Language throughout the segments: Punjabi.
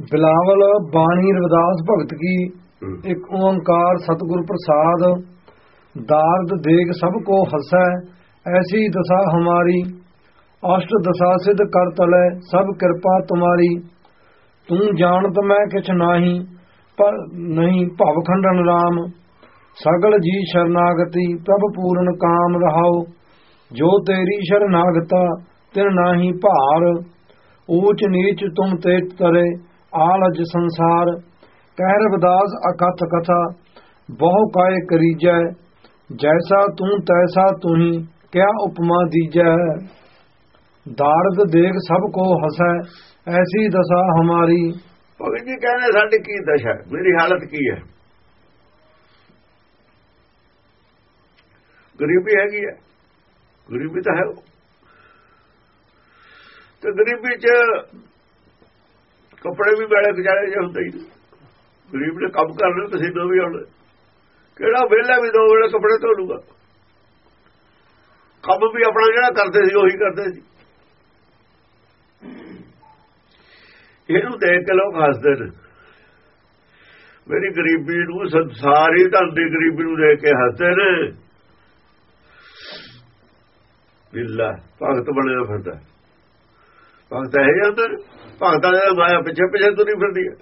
ਬਿਲਾਵਲ ਬਾਣੀ ਰਵਿਦਾਸ ਭਗਤ ਕੀ। ਇੱਕ ਓੰਕਾਰ ਸਤਿਗੁਰ ਪ੍ਰਸਾਦ ਦਾਰਦ ਦੇਗ ਸਭ ਕੋ ਹਸੈ ਐਸੀ ਦਸ਼ਾ ਹਮਾਰੀ ਅਸ਼ਟ ਦਸ਼ਾ ਸਿਧ ਕਰ ਤਲੈ ਸਭ ਕਿਰਪਾ ਤੁਮਾਰੀ। ਤੂੰ ਜਾਣਤ ਮੈਂ ਕਿਛ ਨਾਹੀ ਪਰ ਨਹੀਂ ਭਵ ਖੰਡਨ RAM ਸਗਲ ਜੀ ਸ਼ਰਨਾਗਤੀ ਪ੍ਰਭ ਪੂਰਨ ਕਾਮ ਰਹਾਉ। ਜੋ ਤੇਰੀ ਸ਼ਰਨਾਗਤਾ ਤਿਨ ਨਾਹੀ ਭਾਰ। ਊਚ ਨੀਚ ਤੁਮ ਤੇ ਤਰੇ ਆਲਜ ਸੰਸਾਰ ਕਹਿ ਰਵਿਦਾਸ ਅਕਥ ਕਥਾ, ਬਹੁ ਕਾਇ ਕਰੀਜੈ, ਜੈਸਾ ਤੂੰ ਤੈਸਾ ਤੁਹੀ, ਕਿਆ ਉਪਮਾ ਦੀਜੈ। ਦਾਰਦ ਦੇਖ ਸਭ ਕੋ ਹਸੈ, ਐਸੀ ਦਸ਼ਾ ਹਮਾਰੀ। ਭਗਤ ਜੀ ਕਹਿੰਦੇ ਸਾਡੀ ਕੀ ਦਸ਼ਾ? ਮੇਰੀ ਹਾਲਤ ਕੀ ਹੈ? ਗਰੀਬੀ ਹੈਗੀ ਹੈ। ਗਰੀਬੀ ਤਾਂ ਹੈ। ਤੇ ਗਰੀਬੀ ਚ ਕੱਪੜੇ ਵੀ ਵੇਲੇ ਗੁਜ਼ਾਰੇ ਜੇ ਹੁੰਦੇ ਹੀ। ਗਰੀਬ ਨੇ ਕੰਮ ਕਰਨਾ ਪਸੀਨਾ ਵੀ ਆਉਣਾ ਕਿਹੜਾ ਵਿਹਲਾ ਵੀ ਦੋ ਵੇਲੇ ਕੱਪੜੇ ਧੋ ਲੂਗਾ। ਕੰਮ ਵੀ ਆਪਣਾ ਜਿਹੜਾ ਕਰਦੇ ਸੀ, ਉਹੀ ਕਰਦੇ ਸੀ। ਇਹਨੂੰ ਦੇਖ ਕੇ ਲੋਕ ਹੱਸਦੇ ਨੇ। ਮੇਰੀ ਗਰੀਬੀ ਨੂੰ, ਸੰਸਾਰੀ ਧਨ ਦੀ ਗਰੀਬੀ ਨੂੰ ਦੇਖ ਕੇ ਹੱਸਦੇ ਨੇ। ਬਿੱਲਾ ਭਗਤ ਬਣਿਆ ਫਿਰਦਾ। ਭਗਤ ਹੈ ਜਾਂਦਾ ਭਗਤਾਂ ਦੇ ਮਾਇਆ ਪਿੱਛੇ ਪਿੱਛੇ ਤੁਰੀ ਫਿਰਦੀ ਹੈ।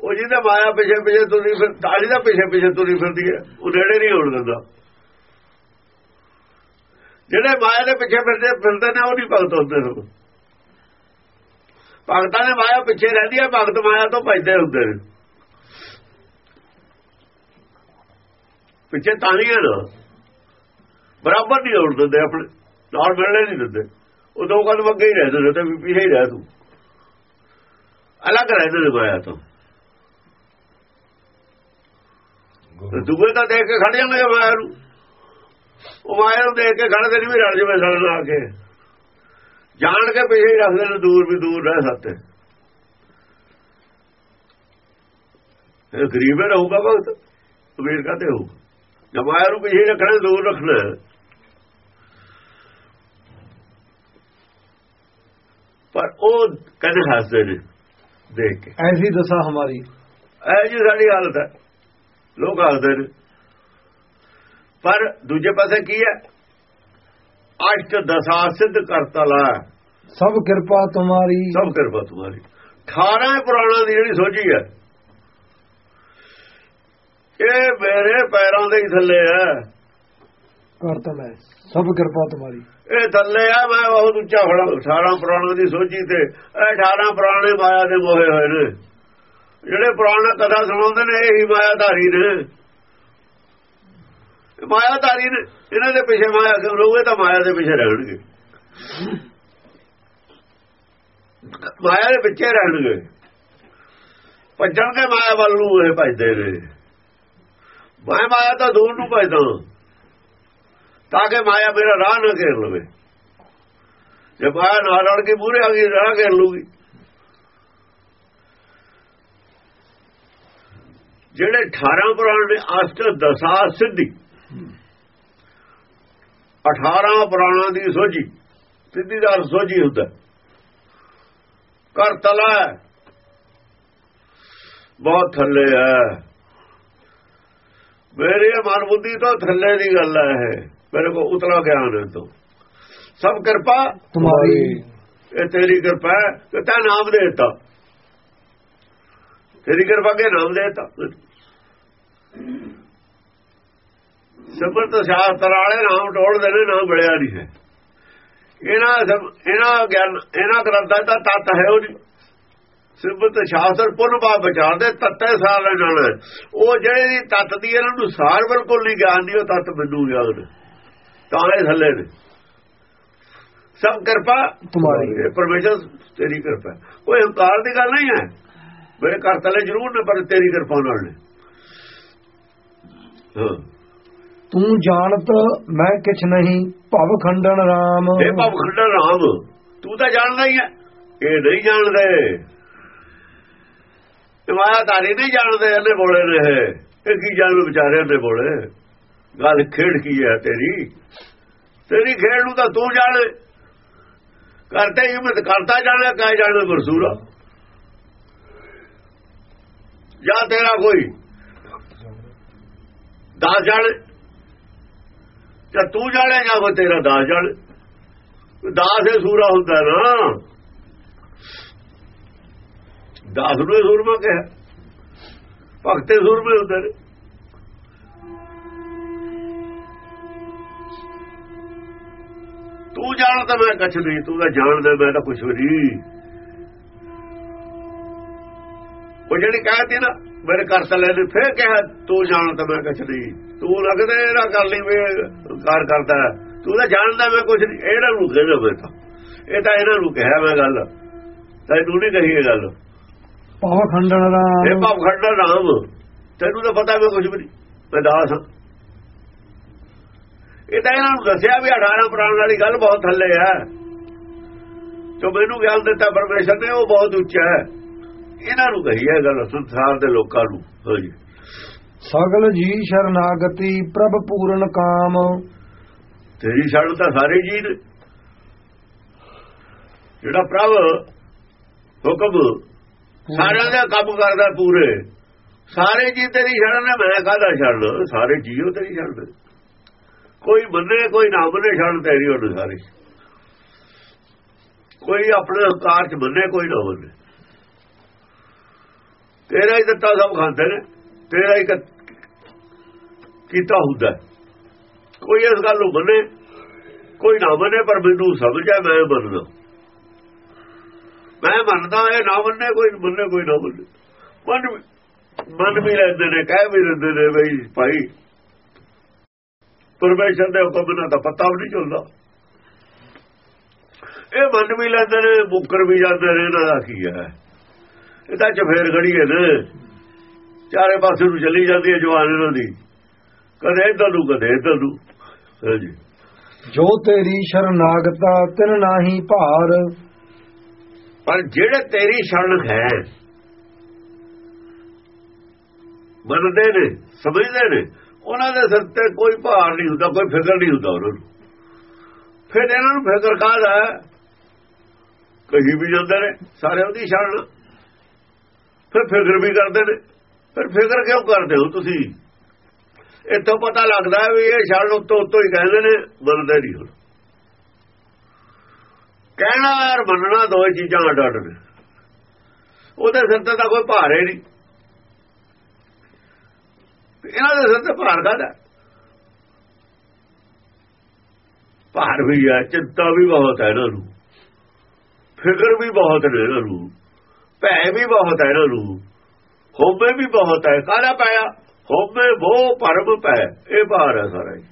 ਉਹ ਜਿਹਦਾ ਮਾਇਆ ਪਿੱਛੇ ਪਿੱਛੇ ਤੁਰੀ ਫਿਰ ਤਾਲੀ ਦਾ ਪਿੱਛੇ ਪਿੱਛੇ ਤੁਰੀ ਫਿਰਦੀ ਹੈ, ਉਹ ਨੇੜੇ ਨਹੀਂ ਹੋਣ ਦਿੰਦਾ। ਜਿਹੜੇ ਮਾਇਆ ਦੇ ਪਿੱਛੇ ਫਿਰਦੇ ਫਿਰਦੇ ਨੇ, ਉਹ ਨਹੀਂ ਭਗਤ ਹੁੰਦੇ ਸਭ ਭਗਤਾਂ ਦੇ ਮਾਇਆ ਪਿੱਛੇ ਰਹਿੰਦੀ ਹੈ, ਭਗਤ ਮਾਇਆ ਤੋਂ ਭਜਦੇ ਹੁੰਦੇ ਨੇ। ਪਿੱਛੇ ਤਾਲੀਆਂ ਨਾ ਬਰਾਬਰ ਨਹੀਂ ਹੋਣ ਦਿੰਦੇ ਆਪਣੇ, ਨਾਲ ਮਿਲਣੇ ਨਹੀਂ ਦਿੰਦੇ। ਉਹ ਦੋ ਕਦਮ ਅੱਗੇ ਹੀ ਰਹਿੰਦੇ ਨੇ ਤੇ ਵੀ ਹੀ ਰਹਿ ਤੂੰ। ਅਲੱਗ ਰਹਿੰਦੇ ਨੇ ਮਾਇਆ ਤੋਂ। ਤੇ ਦੂਏ ਤਾਂ ਦੇਖ ਕੇ ਖੜ ਜਾਂਦੇ ਮਾਇਆ ਨੂੰ। ਉਹ ਮਾਇਆ ਨੂੰ ਦੇਖ ਕੇ ਖੜਦੇ ਨਹੀਂ ਵੀ ਰਲ ਜਵੇ ਸੜਨ ਆ ਕੇ। ਜਾਣ ਕੇ ਪਿੱਛੇ ਹੀ ਰੱਖਦੇ ਨੇ ਦੂਰ ਵੀ ਦੂਰ ਰਹਿ ਸਕਤੇ ਇਹ ਗਰੀਬੇ ਰਹੂਗਾ ਭਗਤ। ਅਮੀਰ ਕਾਤੇ ਹੋਊ ਜੇ ਮਾਇਆ ਨੂੰ ਪਿੱਛੇ ਹੀ ਰੱਖਣਾ ਦੂਰ ਰੱਖਣਾ। ਪਰ ਉਹ ਕਹਿੰਦੇ ਹੱਸਦੇ ਨੇ ਦੇਖ ਕੇ। ਐਸੀ ਦਸ਼ਾ ਹਮਾਰੀ। ਜੀ ਸਾਡੀ ਹਾਲਤ ਹੈ। ਲੋਕ ਹੱਸਦੇ ਨੇ। ਪਰ ਦੂਜੇ ਪਾਸੇ ਕੀ ਹੈ? ਅਸ਼ਟ ਦਸ਼ਾ ਸਿੱਧ ਕਰਤਾ ਲਾ ਸਭ ਕਿਰਪਾ ਤੁਮਾਰੀ ਸਭ ਕਿਰਪਾ ਤੁਹਾਡੀ 18 ਪੁਰਾਣਾ ਦੀ ਜਿਹੜੀ ਸੋਝੀ ਹੈ। ਇਹ ਮੇਰੇ ਪੈਰਾਂ ਦੇ ਹੀ ਥੱਲੇ ਹੈ। ਕਰਤਾ ਮੈਂ। ਸਭ ਕਿਰਪਾ ਤੁਮਾਰੀ ਇਹ ਥੱਲੇ ਆ, ਮੈਂ ਬਹੁਤ ਉੱਚਾ ਖੜਾ। 18 ਪੁਰਾਣਾ ਦੀ ਸੋਚੀ ਤੇ 18 ਪੁਰਾਣੇ ਮਾਇਆ ਦੇ ਮੋਹੇ ਹੋਏ ਨੇ। ਜਿਹੜੇ ਪੁਰਾਣਾ ਕਥਾ ਸੁਣਾਉਂਦੇ ਨੇ, ਇਹੀ ਮਾਇਆਧਾਰੀ ਨੇ। ਮਾਇਆਧਾਰੀ ਨੇ। ਇਹਨਾਂ ਦੇ ਪਿੱਛੇ ਮਾਇਆ ਕਿਉਂ ਰਹੂਗੇ? ਤਾਂ ਮਾਇਆ ਦੇ ਪਿੱਛੇ ਰਹਿਣਗੇ। ਮਾਇਆ ਦੇ ਪਿੱਛੇ ਰਹਿਣਗੇ। ਭੱਜਣਗੇ ਮਾਇਆ ਵੱਲ ਨੂੰ, ਇਹ ਭੱਜਦੇ ਨੇ। ਮੈਂ ਮਾਇਆ ਤਾਂ ਦੂਰ ਨੂੰ ਭੱਜਦਾ। ਤਾਂ ਕਿ ਮਾਇਆ ਮੇਰਾ ਰਾਹ ਨਾ ਘੇਰ ਲਵੇ। ਜੇ ਮਾਇਆ ਨਾਲ ਰਲ ਕੇ ਮੂਰੇ ਆ ਗਈ, ਰਾਹ ਘੇਰ ਲੂਗੀ ਜਿਹੜੇ 18 ਪੁਰਾਣ ਨੇ ਅਸ਼ਟ ਦਸਾ ਸਿੱਧੀ। 18 ਪੁਰਾਣਾਂ ਦੀ ਸੋਝੀ, ਸਿੱਧੀ ਦਾ ਸੋਝੀ ਹੁੰਦਾ। ਕਰ ਤਲਾ ਬਹੁਤ ਥੱਲੇ ਹੈ। ਮੇਰੇ ਮਨ ਬੁੱਧੀ ਤੋਂ ਥੱਲੇ ਦੀ ਗੱਲ ਹੈ ਇਹ। ਮੇਰੇ ਕੋ ਉਤਲਾ ਗਿਆਨ ਹੈ ਤੋਂ। ਸਭ ਕਿਰਪਾ ਤੁਮਾਰੀ ਇਹ ਤੇਰੀ ਕਿਰਪਾ ਹੈ ਕਿ ਤੈਂ ਨਾਮ ਦੇ ਦਿੱਤਾ। ਤੇਰੀ ਕਿਰਪਾ ਕੇ ਨਾਮ ਦੇ ਦਿੱਤਾ। ਸਿਮਰਤ ਸ਼ਾਸਤਰ ਵਾਲੇ ਨਾਮ ਟੋੜਦੇ ਨੇ ਨਾਮ ਬੜਿਆ ਨਹੀਂ ਹੈ। ਇਹਨਾਂ ਸਭ- ਇਹਨਾਂ ਗਿਆਨ ਇਹਨਾਂ ਗ੍ਰੰਥਾਂ ਦਾ ਤੱਤ ਹੈ ਉਹ ਸਿਮਰਤ ਸ਼ਾਸਤਰ ਪੁੰਨ ਬਾਪ ਵਿਚਾਰਦੇ ਤੱਤੇ ਸਾਰ ਲੈ ਜਾਣਾ ਉਹ ਜਿਹੜੇ ਦੀ ਤੱਤ ਦੀ ਇਹਨਾਂ ਨੂੰ ਸਾਰ ਬਿਲਕੁਲ ਨਹੀਂ ਗਿਆਨ ਦੀ ਉਹ ਤੱਤ ਮੈਨੂੰ ਗਿਆਨ ਹੈ। ਤਾਂ ਇਹ ਥੱਲੇ ਨੇ। ਸਭ ਕਿਰਪਾ ਤੁਮਾਰੀ ਇਹ ਪਰਮੇਸ਼ਰ ਤੇਰੀ ਕਿਰਪਾ ਹੈ। ਕੋਈ ਹੰਕਾਰ ਦੀ ਗੱਲ ਨਹੀਂ ਹੈ। ਮੇਰੇ ਘਰ ਤਲੇ ਜ਼ਰੂਰ ਨੇ ਪਰ ਤੇਰੀ ਕਿਰਪਾ ਨਾਲ ਨੇ। ਹਾਂ। ਤੂੰ ਜਾਣਤ ਮੈਂ ਕਿਛ ਨਹੀਂ ਭਵ ਖੰਡਨ RAM ਇਹ ਭਵ ਖੰਡਨ ਰਾਮ ਤੂੰ ਤਾਂ ਜਾਣਦਾ ਹੀ ਹੈ। ਇਹ ਨਹੀਂ ਜਾਣਦੇ। ਮਾਇਆ ਧਾਰੀ ਨਹੀਂ ਜਾਣਦੇ ਇਹਨੇ ਬੋਲੇ ਨੇ ਇਹ। ਇਹ ਕੀ ਜਾਣੂ ਵਿਚਾਰੇ ਨੇ ਬੋਲੇ? ਗੱਲ ਖੇਡ ਕੀ ਹੈ ਤੇਰੀ? ਤੇਰੀ ਖੇਡ ਨੂੰ ਤਾਂ ਤੂੰ ਜਾਣੇ। ਕਰਤੇ ਹਿੰਮਤ, ਕਰਤਾ ਜਾਣਾ ਕਾ ਜਾਣਾ ਗੁਰਸੂਰਾ ਜਾਂ ਤੇਰਾ ਕੋਈ ਦਾਸ ਜਾਣੇ? ਜਾਂ ਤੂੰ ਜਾਣੇ ਜਾਂ ਉਹ ਤੇਰਾ ਦਾਸ ਜਾਣੇ। ਦਾਸ ਇਹ ਸੂਰਾ ਹੁੰਦਾ ਨਾ। ਦਾਸ ਨੂੰ ਇਹ ਸੂਰਮਾ ਕਿਹਾ। ਭਗਤੇ ਸੂਰਮੇ ਹੁੰਦੇ ਨੇ। ਤੂੰ ਜਾਣਦਾ ਮੈਂ ਕੁਛ ਨਹੀਂ ਤੂੰ ਤਾਂ ਜਾਣਦਾ ਮੈਂ ਤਾਂ ਕੁਛ ਵੀ ਨਹੀਂ। ਉਹ ਜਿਹੜੀ ਕਹਤੀ ਨਾ ਮੇਰੇ ਘਰ ਤਾਂ ਲੈ ਫੇਰ ਕਿਹਾ ਤੂੰ ਜਾਣਦਾ ਮੈਂ ਕੁਛ ਨਹੀਂ। ਤੂੰ ਲੱਗਦਾ ਇਹਦਾ ਕਰ ਲਈ ਵੇ ਕਾਰ ਕਰਦਾ। ਤੂੰ ਤਾਂ ਜਾਣਦਾ ਮੈਂ ਕੁਛ ਨਹੀਂ ਇਹਨਾਂ ਨੂੰ ਕਹਿੰਦਾ ਮੈਂ ਤਾਂ ਇਹ ਤਾਂ ਇਹਨਾਂ ਨੂੰ ਕਿਹਾ ਮੈਂ ਗੱਲ। ਤੈਨੂੰ ਨਹੀਂ ਕਹੀ ਇਹ ਗੱਲ। ਭਾਵ ਇਹ ਰਾਮ ਭਾਵ ਖੰਡਾ ਰਾਮ ਤੈਨੂੰ ਤਾਂ ਪਤਾ ਮੈਂ ਕੁਝ ਵੀ ਨਹੀਂ। ਮੈਂ ਦਾਸ ਹਾਂ। ਇਹ ਤਾਂ ਇਹਨਾਂ ਨੂੰ ਦੱਸਿਆ ਵੀ 18 ਪ੍ਰਾਣ ਵਾਲੀ ਗੱਲ ਬਹੁਤ ਥੱਲੇ ਹੈ। ਜੋ ਮੈਨੂੰ ਗਿਆਨ ਦਿੱਤਾ ਪਰਮੇਸ਼ਰ ਨੇ ਉਹ ਬਹੁਤ ਉੱਚਾ ਹੈ। ਇਹਨਾਂ ਨੂੰ ਕਹੀ ਹੈ ਗੱਲ ਸੰਸਾਰ ਦੇ ਲੋਕਾਂ ਨੂੰ। ਹਾਂਜੀ ਸਗਲ ਜੀ ਸ਼ਰਨਾਗਤੀ ਪ੍ਰਭ ਪੂਰਨ ਕਾਮ। ਤੇਰੀ ਛੱਡ ਤਾਂ ਸਾਰੇ ਜੀ ਨੇ। ਜਿਹੜਾ ਪ੍ਰਭ ਹੁਕਮ ਸਾਰਿਆਂ ਦਾ ਕੰਮ ਕਰਦਾ ਪੂਰੇ ਸਾਰੇ ਜੀ ਤੇਰੀ ਛੱਡ ਨੇ ਮੈਂ ਕਾਹਦਾ ਛੱਡ ਸਾਰੇ ਜੀਓ ਤੇਰੀ ਛੱਡ ਕੋਈ ਮੰਨੇ ਕੋਈ ਨਾ ਮੰਨੇ ਛੱਡ ਤੇਰੀ ਉਹਨੂੰ ਸਾਰੀ। ਕੋਈ ਆਪਣੇ ਹੰਕਾਰ ਚ ਮੰਨੇ ਕੋਈ ਨਾ ਮੰਨੇ ਤੇਰਾ ਹੀ ਦਿੱਤਾ ਸਭ ਖਾਂਦੇ ਨੇ, ਤੇਰਾ ਹੀ ਕੀਤਾ ਹੁੰਦਾ। ਕੋਈ ਇਸ ਗੱਲ ਨੂੰ ਮੰਨੇ, ਕੋਈ ਨਾ ਮੰਨੇ, ਪਰ ਮੈਨੂੰ ਸਮਝ ਸਮਝਿਆ ਮੈਂ ਮੰਨਦਾ। ਮੈਂ ਮੰਨਦਾ, ਇਹ ਨਾ ਮੰਨੇ, ਕੋਈ ਮੰਨੇ, ਕੋਈ ਨਾ ਮੰਨੇ। ਮਨ ਵੀ- ਮਨ ਵੀ ਰਹਿੰਦੇ ਨੇ, ਕਹਿ ਵੀ ਰਹਿੰਦੇ ਨੇ, ਬਈ ਭਾਈ ਪਰਮੇਸ਼ਰ ਦੇ ਹੁਕਮ ਤਾਂ ਪਤਾ ਵੀ ਨਹੀਂ ਚੱਲਦਾ। ਇਹ ਮੰਨ ਵੀ ਲੈਂਦੇ ਨੇ ਮੁੱਕਰ ਵੀ ਜਾਂਦੇ ਨੇ ਇਹਨਾਂ ਦਾ ਕੀ ਹੈ? ਇਹ ਤਾਂ ਚਫੇਰ ਖੜੀ ਹੈ ਨਾ। ਚਾਰੇ ਪਾਸੇ ਨੂੰ ਚੱਲੀ ਜਾਂਦੀ ਹੈ ਜਵਾਨ ਇਹਨਾਂ ਦੀ। ਕਦੇ ਇੱਧਰ ਨੂੰ ਕਦੇ ਇੱਧਰ ਨੂੰ। ਹਾਂਜੀ। ਜੋ ਤੇਰੀ ਸ਼ਰਨਾਗਤਾ ਤਿਨ ਨਾਹੀ ਭਾਰ। ਪਰ ਜਿਹੜੇ ਤੇਰੀ ਸ਼ਰਨ ਹੈ ਮੰਨਦੇ ਨੇ ਸਮਝਦੇ ਨੇ ਉਹਨਾਂ ਦੇ ਸਿਰ ਤੇ ਕੋਈ ਭਾਰ ਨਹੀਂ ਹੁੰਦਾ, ਕੋਈ ਫਿਕਰ ਨਹੀਂ ਹੁੰਦਾ ਉਹਨਾਂ ਨੂੰ। ਫਿਰ ਇਹਨਾਂ ਨੂੰ ਫਿਕਰ ਕਾਹਦਾ ਕਹੀ ਵੀ ਜਾਂਦੇ ਨੇ ਸਾਰੇ ਉਹਦੀ ਸ਼ਰਨ ਫਿਰ ਫਿਕਰ ਵੀ ਕਰਦੇ ਨੇ। ਫਿਰ ਫਿਕਰ ਕਿਉਂ ਕਰਦੇ ਹੋ ਤੁਸੀਂ? ਇੱਥੋਂ ਪਤਾ ਲੱਗਦਾ ਵੀ ਇਹ ਸ਼ਰਨ ਉੱਤੋਂ ਉੱਤੋਂ ਹੀ ਕਹਿੰਦੇ ਨੇ, ਮੰਨਦੇ ਨਹੀਂ ਹੁਣ। ਕਹਿਣਾ ਯਾਰ ਮੰਨਣਾ ਦੋ ਚੀਜ਼ਾਂ ਅੱਡ ਅੱਡ ਨੇ। ਉਹਦੇ ਸਿਰ ਤੇ ਤਾਂ ਕੋਈ ਭਾਰ ਹੀ ਨਹੀਂ। ਇਹਨਾਂ ਦੇ ਸਿਰ ਤੇ ਭਾਰ ਕਾਹਦਾ ਭਾਰ ਵੀ ਹੈ, ਚਿੰਤਾ ਵੀ ਬਹੁਤ ਹੈ ਇਹਨਾਂ ਨੂੰ। ਫਿਕਰ ਵੀ ਬਹੁਤ ਨੇ ਇਹਨਾਂ ਨੂੰ। ਭੈ ਵੀ ਬਹੁਤ ਹੈ ਇਹਨਾਂ ਨੂੰ। ਹੋਮੇ ਵੀ ਬਹੁਤ ਹੈ ਕਾਹਦਾ ਪਾਇਆ। ਹੋਮੇ ਭੋ ਪਰਮ ਪੈ ਇਹ ਭਾਰ ਹੈ ਸਾਰਾ ਹੀ।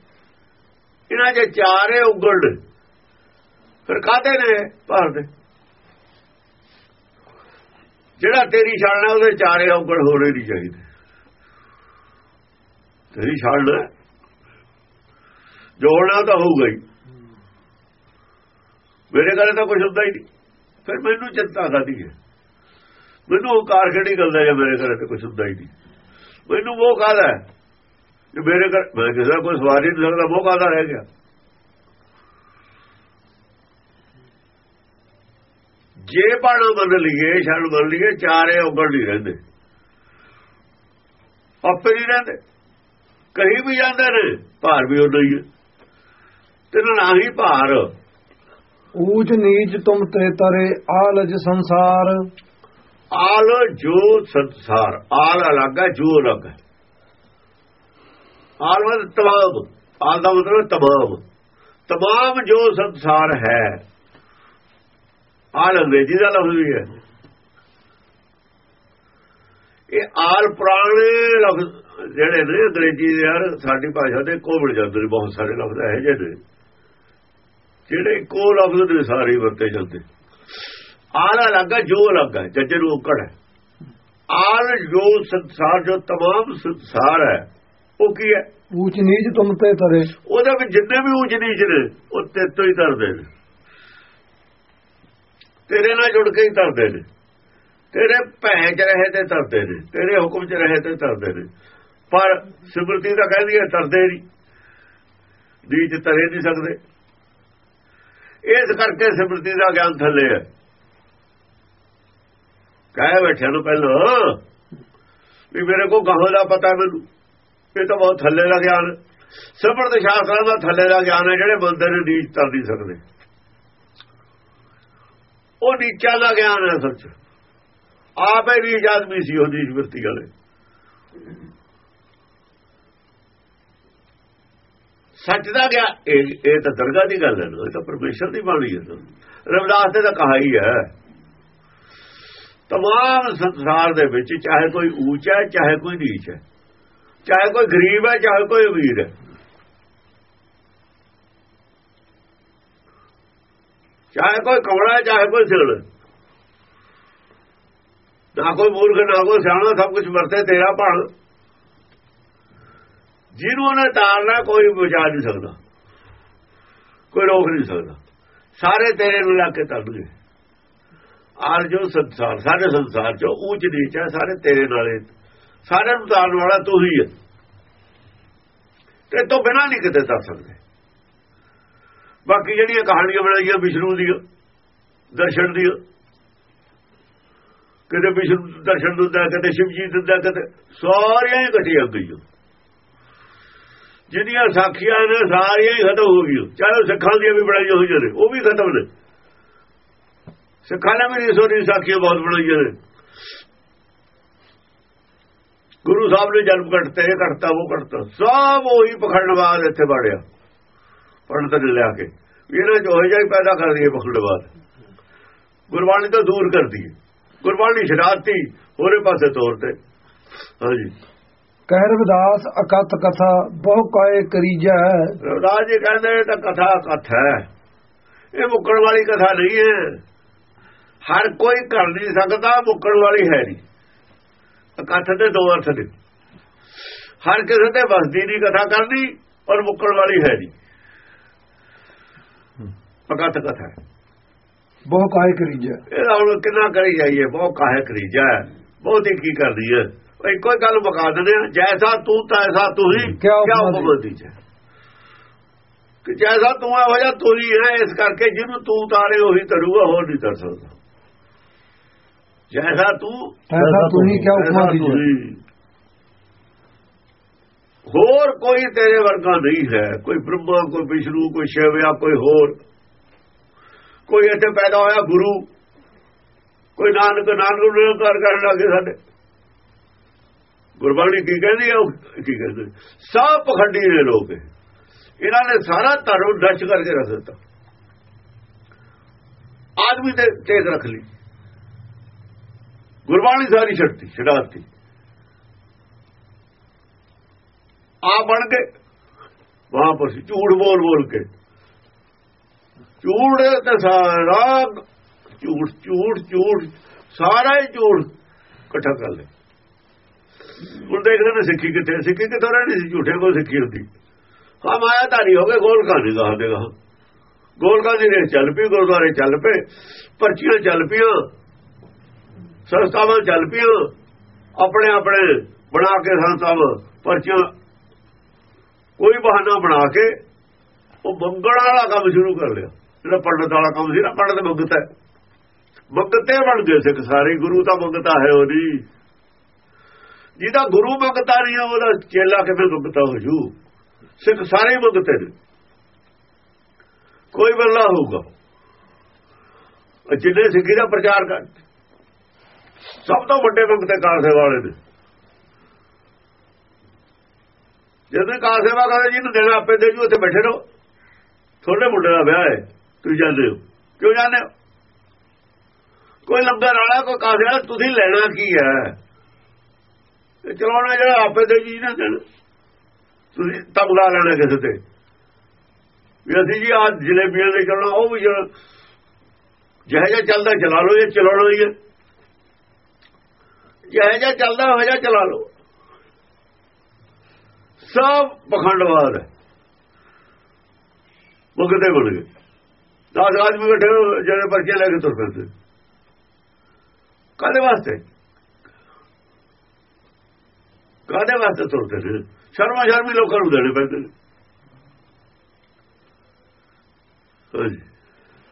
ਇਹਨਾਂ ਦੇ ਚਾਰੇ ਉਗੜ ਫਿਰ ਕਾਹਦੇ ਨੇ ਭਾਰ ਦੇ। ਜਿਹੜਾ ਤੇਰੀ ਛਾਣ ਉਹਦੇ ਚਾਰੇ ਉਗੜ ਹੋਣੇ ਨਹੀਂ ਚਾਹੀਦੇ। ਤੇਰੀ ਛਾਣ ਜੋੜਨਾ ਤਾਂ ਹੋਊਗਾ ਹੀ। ਮੇਰੇ ਘਰੇ ਤਾਂ ਕੁਝ ਹੁੰਦਾ ਹੀ ਨਹੀਂ। ਫਿਰ ਮੈਨੂੰ ਚਿੰਤਾ ਕਾਦੀ ਹੈ? ਮੈਨੂੰ ਉਹ ਕਾਰ ਕਿਹੜੀ ਗੱਲ ਦਾ ਜੇ ਮੇਰੇ ਘਰੇ ਤੇ ਕੁਝ ਹੁੰਦਾ ਹੀ ਨਹੀਂ? ਮੈਨੂੰ ਉਹ ਕਾਹਦਾ ਹੈ? ਜੇ ਮੇਰੇ ਘਰ ਮੈਂ ਕਿਸੇ ਦਾ ਕੋਈ ਸਵਾਰੀ ਨਹੀਂ ਸਕਦਾ ਉਹ ਕਾਹਦਾ ਰਹਿ ਗਿਆ? ਜੇ ਬਾਣਾ ਮੰਨ ਲਈਏ ਛੜ ਮੰਨ ਲਈਏ, ਚਾਰੇ ਉਗੜ ਨਹੀਂ ਰਹਿੰਦੇ। ਆਪੇ ਨਹੀਂ ਰਹਿੰਦੇ। ਕਹੀਂ ਵੀ ਜਾਂਦੇ ਨੇ ਭਾਰ ਵੀ ਉਡਾ ਹੀ ਹੈ ਤੇ ਨਾ ਹੀ ਭਾਰ। ਊਚ ਨੀਚ ਤੁਮ ਤੇ ਤਰੇ ਆਲਜ ਸੰਸਾਰ। ਆਲ ਜੋ ਸੰਸਾਰ ਆਲ ਅਲੱਗ ਹੈ ਜੋ ਅਲੱਗ ਹੈ। ਆਲ ਮਤਲਬ ਤਮਾਮ ਆਲ ਦਾ ਮਤਲਬ ਤਮਾਮ। ਤਮਾਮ ਜੋ ਸੰਸਾਰ ਹੈ ਆਲ ਅੰਗਰੇਜ਼ੀ ਦਾ ਲਫ਼ਜ਼ ਵੀ ਹੈ। ਇਹ ਆਲ ਪੁਰਾਣੇ ਲਫ਼ਜ਼ ਜਿਹੜੇ ਨੇ ਅੰਗਰੇਜ਼ੀ ਦੇ ਯਾਰ ਸਾਡੀ ਭਾਸ਼ਾ ਦੇ ਕੋਵੜ ਜਾਂਦੇ ਨੇ ਬਹੁਤ ਸਾਰੇ ਲਫ਼ਜ਼ ਹੈ ਜਿਹੜੇ ਜਿਹੜੇ ਇੱਕੋ ਲਫ਼ਜ਼ ਦੇ ਸਾਰੇ ਵਰਤੇ ਜਾਂਦੇ। ਆਲ ਅਲੱਗ ਹੈ ਜੋ ਅਲੱਗ ਹੈ ਜੱਜੇ ਨੂੰ ਔਕੜ ਹੈ ਆਲ ਜੋ ਸੰਸਾਰ ਜੋ ਤਮਾਮ ਸੰਸਾਰ ਹੈ ਉਹ ਕੀ ਹੈ ਊਚ ਨੀਚ ਤੁਮ ਤੇ ਤਰੇ। ਉਹਦੇ ਵਿੱਚ ਜਿੰਨੇ ਵੀ ਉੱਚ ਨੀਚ ਨੇ ਉਹ ਤੇਤੋਂ ਹੀ ਤਰਦੇ ਨੇ। ਤੇਰੇ ਨਾਲ ਜੁੜ ਕੇ ਹੀ ਤਰਦੇ ਨੇ। ਤੇਰੇ ਭੈ ਚ ਰਹੇ ਤੇ ਤਰਦੇ ਨੇ। ਤੇਰੇ ਹੁਕਮ ਚ ਰਹੇ ਤੇ ਤਰਦੇ ਨੇ। ਪਰ ਸਿਮਰਤੀ ਤਾਂ ਕਹਿੰਦੀ ਹੈ ਤਰਦੇ ਨਹੀਂ। ਨੀਚ ਤਰੇ ਨਹੀਂ ਸਕਦੇ। ਇਸ ਕਰਕੇ ਸਿਮਰਤੀ ਦਾ ਗਿਆਨ ਥੱਲੇ ਹੈ। ਕਹਿ ਬੈਠਿਆ ਨੂੰ ਪਹਿਲਾਂ ਵੀ ਮੇਰੇ ਕੋ ਗਾਹਾਂ ਦਾ ਪਤਾ ਮੈਨੂੰ? ਇਹ ਤਾਂ ਬਹੁਤ ਥੱਲੇ ਦਾ ਗਿਆਨ ਸਿਮਰਤ ਸ਼ਾਸਤਰਾਂ ਦਾ ਥੱਲੇ ਦਾ ਗਿਆਨ ਹੈ, ਜਿਹੜੇ ਬੰਦੇ ਨੂੰ ਨੀਚ ਤਰ ਨਹੀਂ ਸਕਦੇ। ਉਹ ਨੀਚਾ ਦਾ ਗਿਆਨ ਹੈ ਸੱਚ। ਆਪੇ ਵੀ ਆਦਮੀ ਸੀ ਉਹ ਸਿਮਰਤੀ ਵਾਲੇ। ਸੱਚ ਦਾ ਗਿਆ ਇਹ ਤਾਂ ਦਰਗਾਹ ਦੀ ਗੱਲ ਹੈ ਇਹ ਤਾਂ ਪਰਮੇਸ਼ਰ ਦੀ ਬਾਣੀ ਹੈ ਰਵਿਦਾਸ ਨੇ ਤਾਂ ਕਹਾ ਹੀ ਹੈ। ਤਮਾਮ ਸੰਸਾਰ ਦੇ ਵਿੱਚ ਚਾਹੇ ਕੋਈ ਉੱਚਾ ਹੈ, ਚਾਹੇ ਕੋਈ ਨੀਚ ਹੈ, ਚਾਹੇ ਕੋਈ ਗਰੀਬ ਹੈ, ਚਾਹੇ ਕੋਈ ਅਮੀਰ ਹੈ, ਚਾਹੇ ਕੋਈ ਕਮਲਾ ਹੈ, ਚਾਹੇ ਕੋਈ ਸਿਆਣਾ ਨਾ ਕੋਈ ਮੂਰਖ, ਨਾ ਕੋਈ ਸਿਆਣਾ, ਸਭ ਕੁਝ ਵਰਤੇ ਤੇਰਾ ਭਾਣ। ਜਿਹਨੂੰ ਉਹਨੇ ਤਾਰਨਾ ਕੋਈ ਬਚਾ ਨਹੀਂ ਸਕਦਾ। ਕੋਈ ਰੋਕ ਨਹੀਂ ਸਕਦਾ। ਸਾਰੇ ਤੇਰੇ ਨੂੰ ਲਾ ਕੇ ਤਰਨਗੇ ਆਰ ਜੋ ਸੰਸਾਰ ਸਾਰੇ ਸੰਸਾਰ ਚੋਂ ਉੱਚ ਨੀਚ ਹੈ, ਸਾਰੇ ਤੇਰੇ ਨਾਲੇ ਸਾਰਿਆਂ ਨੂੰ ਤਾਰਨ ਵਾਲਾ ਤੂੰ ਹੀ ਹੈ। ਤੇ ਤੋਂ ਬਿਨਾਂ ਨਹੀਂ ਕਿਤੇ ਤਰ ਸਕਦੇ। ਬਾਕੀ ਜਿਹੜੀਆਂ ਕਹਾਣੀਆਂ ਬਣਾਈਆਂ ਵਿਸ਼ਨੂੰ ਦੀ ਦਰਸ਼ਨ ਦੀ ਕਿਤੇ ਵਿਸ਼ਨੂੰ ਦਰਸ਼ਨ ਦਿੰਦਾ, ਕਿਤੇ ਸ਼ਿਵਜੀ ਦਿੰਦਾ ਕਦੇ ਸਾਰੀਆਂ ਹੀ ਇਕੱਠੀਆਂ ਗਈਆਂ ਜਿਹੜੀਆਂ ਸਾਖੀਆਂ ਨੇ ਸਾਰੀਆਂ ਹੀ ਖਤਮ ਹੋ ਗਈਆਂ। ਚਾਹੇ ਸਿੱਖਾਂ ਦੀਆਂ ਵੀ ਬਣਾਈਆਂ ਹੋਈਆਂ ਨੇ, ਉਹ ਵੀ ਖਤਮ ਨੇ। ਸਿੱਖਾਂ ਨੇ ਵੀ ਸੋਰੀ ਸਾਖੀਆਂ ਬਹੁਤ ਬਣਾਈਆਂ ਨੇ। ਗੁਰੂ ਸਾਹਿਬ ਨੇ ਜਨਮ ਘਟਤੇ ਇਹ ਘਟਤਾ ਉਹ ਘਟਤਾ ਸਭ ਉਹੀ ਪਖੰਡਵਾਦ ਇੱਥੇ ਬਾੜਿਆ ਪੰਡਤ ਨੇ ਲਿਆ ਕੇ। ਇਹਨਾਂ ਚ ਉਹ ਜਿਹਾ ਪੈਦਾ ਕਰਦੀ ਹੈ ਪਖੰਡਵਾਦ। ਗੁਰਬਾਣੀ ਤੋਂ ਦੂਰ ਕਰਦੀ ਹੈ ਗੁਰਬਾਣੀ ਸ਼ਰਾਰਤੀ ਹੋਰੇ ਪਾਸੇ ਤੌਰ ਤੇ ਹਾਂਜੀ। ਕਹਿ ਰਵਿਦਾਸ ਅਕਤ ਕਥਾ ਬਹੁ ਕਾਏ ਕਰੀਜੈ। ਰਵਿਦਾਸ ਜੀ ਕਹਿੰਦੇ ਇਹ ਤਾਂ ਕਥਾ ਕਥ ਹੈ। ਇਹ ਮੁੱਕਣ ਵਾਲੀ ਕਥਾ ਨਹੀਂ ਹੈ। ਹਰ ਕੋਈ ਕਰ ਨਹੀਂ ਸਕਦਾ ਮੁੱਕਣ ਵਾਲੀ ਹੈ ਨਹੀਂ। ਕਥ ਦੇ ਦੋ ਅਰਥ ਨੇ। ਹਰ ਕਿਸੇ ਤੇ ਵਸਦੀ ਨਹੀਂ ਕਥਾ ਕਰਨੀ ਔਰ ਮੁੱਕਣ ਵਾਲੀ ਹੈ ਨਹੀਂ। ਕਥ ਕਥਾ ਬਹੁ ਕਾਏ ਕਰੀਜੈ। ਇਹਦਾ ਹੁਣ ਕਿੰਨਾ ਕਰੀ ਜਾਈਏ? ਬਹੁਤ ਕਾਹੇ ਕਰੀ ਜਾ ਬਹੁਤ ਹੀ ਕੀ ਕਰਦੀ ਹੈ? ਇੱਕੋ ਹੀ ਗੱਲ ਮੁਕਾ ਦਿੰਦੇ ਆ ਜੈਸਾ ਤੂੰ ਤੈਸਾ ਤੂੰ ਹੀ ਕਿਆ ਕਿਆ ਉਪਮਾ ਦੀ? ਉਪਮਾ ਦੀ ਹੈ ਕਿ ਜੈਸਾ ਤੂੰ ਹੈ ਵਜਾ ਤੂੰ ਹੀ ਹੈ ਇਸ ਕਰਕੇ ਜਿਹਨੂੰ ਤੂੰ ਤਾਰੇ ਉਹੀ ਤਰੂਗਾ ਹੋਰ ਨਹੀਂ ਤਰ ਸਕਦਾ। ਜੈਸਾ ਤੂੰ ਕਿਆ ਤੈਸਾ। ਹੋਰ ਕੋਈ ਤੇਰੇ ਵਰਗਾ ਨਹੀਂ ਹੈ। ਕੋਈ ਬ੍ਰਹਮਾ ਕੋਈ ਵਿਸ਼ਨੂੰ ਕੋਈ ਸ਼ਿਵ ਜਾਂ ਕੋਈ ਹੋਰ। ਕੋਈ ਇੱਥੇ ਪੈਦਾ ਹੋਇਆ ਗੁਰੂ। ਕੋਈ ਨਾਨਕ ਨਾਨਕ ਨੂੰ ਨਿਰੰਕਾਰ ਕਰਨ ਲੱਗੇ ਸਾਡੇ। ਗੁਰਬਾਣੀ ਕੀ ਕਹਿੰਦੀ ਹੈ ਉਹ ਕੀ ਕਹਿੰਦੇ? ਸਭ ਪਖੰਡੀ ਨੇ ਲੋਕ ਇਹਨਾਂ ਨੇ ਸਾਰਾ ਧਰਮ ਡੱਚ ਕਰਕੇ ਰੱਖ ਦਿੱਤਾ। ਆਦਮੀ ਤੇ ਟੇਕ ਰੱਖ ਲਈ। ਗੁਰਬਾਣੀ ਸਾਰੀ ਛੱਡਤੀ, ਛਡਾਤੀ। ਆ ਬਣ ਕੇ ਵਹਾਂ ਪਰ ਝੂਠ ਬੋਲ ਬੋਲ ਕੇ। ਝੂਠ ਤੇ ਸਾਰਾ ਝੂਠ ਝੂਠ ਝੂਠ, ਸਾਰਾ ਹੀ ਝੂਠ ਇਕੱਠਾ ਕਰ ਲਿਆ। ਹੁਣ ਦੇਖਦੇ ਨੇ ਸਿੱਖੀ ਕਿੱਥੇ ਸਿੱਖੀ ਕਿੱਥੋਂ ਰਹਿਣੀ ਸੀ? ਝੂਠੇ ਕੋਲ ਸਿੱਖੀ ਹੁੰਦੀ। ਹਾਂ ਮਾਇਆ ਧਾਰੀ ਹੋ ਗਏ ਗੋਲ ਕਾ ਨਹੀਂ ਗਾ ਦੇਗਾ ਗੋਲ ਕਾ ਦੀ ਚੱਲ ਪਈ, ਗੁਰਦੁਆਰੇ ਚੱਲ ਪਏ, ਪਰਚੀਆਂ ਚੱਲ ਪਈਆਂ, ਸੰਸਥਾਵਾਂ ਚੱਲ ਪਈਆਂ। ਆਪਣੇ ਆਪਣੇ ਬਣਾ ਕੇ ਸੰਸਥਾਵਾਂ, ਪਰਚੀਆਂ। ਕੋਈ ਬਹਾਨਾ ਬਣਾ ਕੇ ਉਹ ਮੰਗਣ ਵਾਲਾ ਕੰਮ ਸ਼ੁਰੂ ਕਰ ਲਿਆ। ਜਿਹੜਾ ਪੰਡਤ ਵਾਲਾ ਕੰਮ ਸੀ ਨਾ, ਪੰਡਤ ਮੰਗਤਾ ਮੰਗਤੇ ਬਣ ਗਏ ਸਿੱਖ ਸਾਰੇ, ਗੁਰੂ ਤਾਂ ਮੰਗਤਾ ਹੈ ਉਹਦੀ। ਜਿਹਦਾ ਗੁਰੂ ਮੰਗਤਾ ਨਹੀਂ ਹੈ, ਉਹਦਾ ਚੇਲਾ ਕਿਵੇਂ ਮੰਗਤਾ ਹੋ ਜੂ? ਸਿੱਖ ਸਾਰੇ ਮੰਗਤੇ ਨੇ। ਕੋਈ ਬੱਲਾ ਹੋਊਗਾ। ਜਿੰਨੇ ਸਿੱਖੀ ਦਾ ਪ੍ਰਚਾਰ ਕਰ ਸਭ ਤੋਂ ਵੱਡੇ ਮੰਗਤੇ ਕਾਸੇ ਵਾਲੇ ਨੇ। ਜਦੋਂ ਕਾਰ ਸੇਵਾ ਕਰਦੇ ਜਿਹਨੂੰ ਦੇਣਾ ਆਪੇ ਦੇ ਜੂ ਉੱਥੇ ਬੈਠੇ ਰਹੋ। ਤੁਹਾਡੇ ਮੁੰਡੇ ਦਾ ਵਿਆਹ ਹੈ ਤੁਸੀਂ ਜਾਂਦੇ ਹੋ। ਕਿਉਂ ਜਾਂਦੇ ਹੋ? ਕੋਈ ਲੰਬਾ ਵਾਲਾ ਕੋਈ ਕਾਸੇ ਵਾਲਾ ਤੁਸੀਂ ਲੈਣਾ ਕੀ ਹੈ? ਇਹ ਚਲਾਉਣਾ ਜਿਹੜਾ ਆਪੇ ਤੇ ਜੀ ਨਾ ਦੇਣ ਤੁਸੀਂ ਤਗਲਾ ਲੈਣਾ ਕਿਸੇ ਤੇ। ਵੀ ਅਸੀਂ ਜੀ ਆ ਜਲੇਬੀਆਂ ਦੇ ਚੱਲਣਾ ਉਹ ਵੀ ਜਿਹੜਾ ਜਿਹੋ ਜਿਹਾ ਚੱਲਦਾ ਚਲਾ ਲਓ, ਇਹ ਚਲਾਉਣਾ ਹੀ ਹੈ ਜਿਹੋ ਜਿਹਾ ਚੱਲਦਾ ਹੋ ਜਾ ਚਲਾ ਲਓ। ਸਭ ਪਖੰਡਵਾਦ ਹੈ। ਮੁਕਦੇ ਬਣ ਗਏ ਦਸ ਆਦਮੀ ਬੈਠੇ ਹੋਏ, ਜਿਹੜੇ ਪਰਚੇ ਲੈ ਕੇ ਤੁਰ ਪੈਂਦੇ। ਕਾਹਦੇ ਵਾਸਤੇ? ਕਾਦੇ ਵਾਸਤੇ ਤੁਰਦੇ ਨੇ ਸ਼ਰਮਾ ਸ਼ਰਮੀ ਲੋਕਾਂ ਨੂੰ ਦੇਣੇ ਪੈਂਦੇ ਨੇ